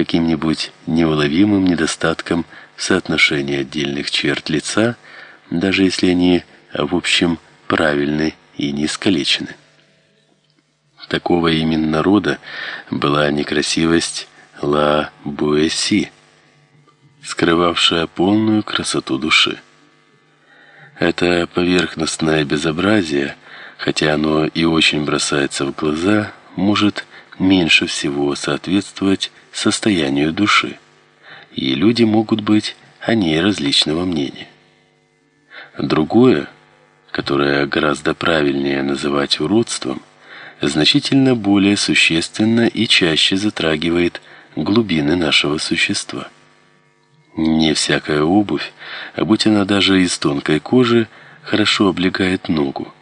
каким-нибудь неуловимым недостатком в соотношении отдельных черт лица, даже если они в общем правильны и не искалечены. Такого именно рода была некрасивость Ла Буэси, скрывавшая полную красоту души. Это поверхностное безобразие, хотя оно и очень бросается в глаза, может меньше всего соответствовать состоянию души, и люди могут быть о ней различного мнения. Другое, которое гораздо правильнее называть уродством, значительно более существенно и чаще затрагивает глубины нашего существа. Не всякая обувь, а будь она даже из тонкой кожи, хорошо облегает ногу,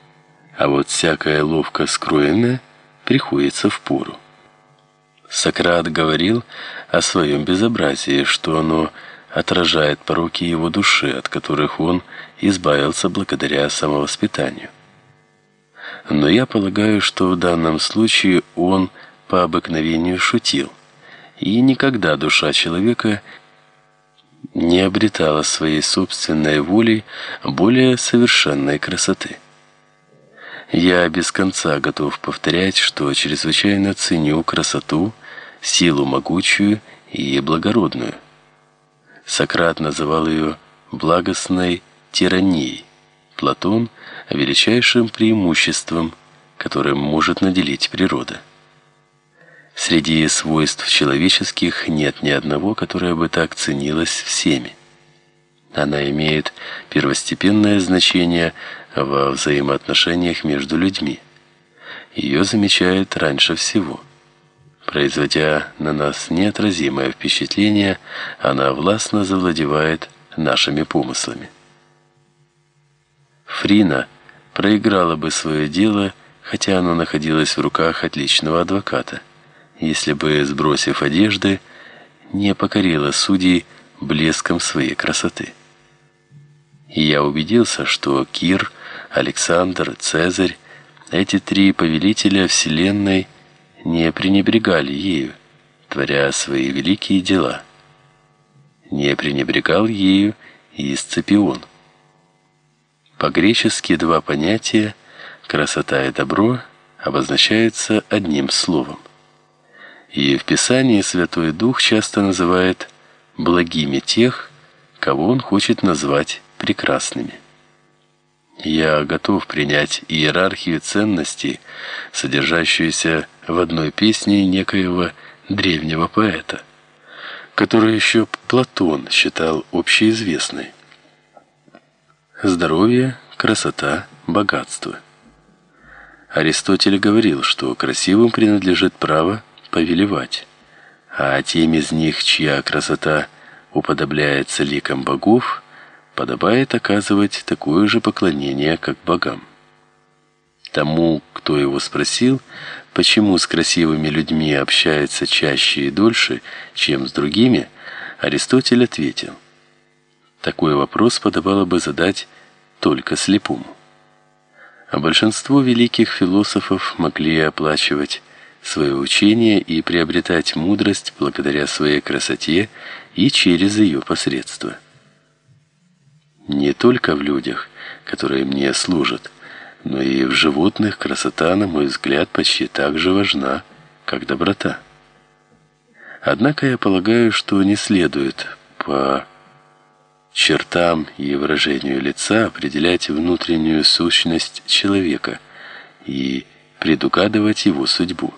а вот всякая ловко скроенная приходится в пору. Сократ говорил о своем безобразии, что оно отражает пороки его души, от которых он избавился благодаря самовоспитанию. Но я полагаю, что в данном случае он по обыкновению шутил, и никогда душа человека не обретала своей собственной волей более совершенной красоты. Я без конца готов повторять, что чрезвычайно ценю красоту, силу могучую и благородную. Сократ называл ее благостной тиранией. Платон величайшим преимуществом, которым может наделить природа. Среди свойств человеческих нет ни одного, которое бы так ценилось всеми. Она имеет первостепенное значение во взаимоотношениях между людьми. Ее замечают раньше всего. Производя на нас неотразимое впечатление, она властно завладевает нашими помыслами. Фрина проиграла бы свое дело, хотя оно находилось в руках отличного адвоката, если бы, сбросив одежды, не покорила судей блеском своей красоты. И я убедился, что Кир, Александр, Цезарь, эти три повелителя вселенной не пренебрегали ею, творя свои великие дела. Не пренебрегал ею и Сципион. По-гречески два понятия красота и добро обозначаются одним словом. И в Писании Святой Дух часто называет благими тех, кого он хочет назвать прекрасными. Я готов принять иерархию ценностей, содержащуюся в одной песне некоего древнего поэта, которую еще Платон считал общеизвестной. Здоровье, красота, богатство. Аристотель говорил, что красивым принадлежит право повелевать, а тем из них, чья красота уподобляется ликам богов, подобает оказывать такое же поклонение, как богам. Тому, кто его спросил, почему с красивыми людьми общается чаще и дольше, чем с другими, Аристотель ответил: такой вопрос подобало бы задать только слепому. А большинство великих философов могли оплачивать свое учение и приобретать мудрость благодаря своей красоте и через ее посредство не только в людях, которые мне служат, но и в животных красота, на мой взгляд, почти так же важна, как доброта. Однако я полагаю, что не следует по чертам и выражению лица определять внутреннюю сущность человека и предугадывать его судьбу.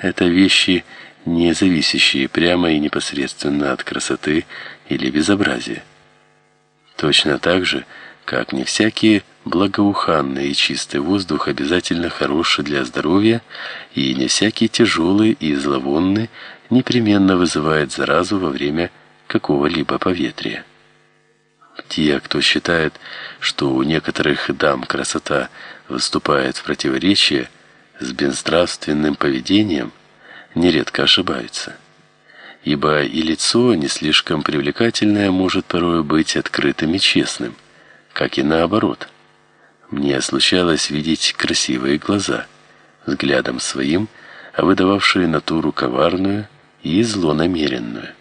Это вещи, не зависящие прямо и непосредственно от красоты или безобразия. Точно так же, как не всякий благоуханный и чистый воздух обязательно хороший для здоровья, и не всякий тяжелый и зловонный непременно вызывает заразу во время какого-либо поветрия. Те, кто считает, что у некоторых дам красота выступает в противоречие с безнравственным поведением, нередко ошибаются ибо и лицо не слишком привлекательное может порой быть открытым и честным, как и наоборот. Мне случалось видеть красивые глаза, взглядом своим, выдававшие натуру коварную и злонамеренную.